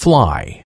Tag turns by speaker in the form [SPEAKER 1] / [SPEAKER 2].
[SPEAKER 1] fly.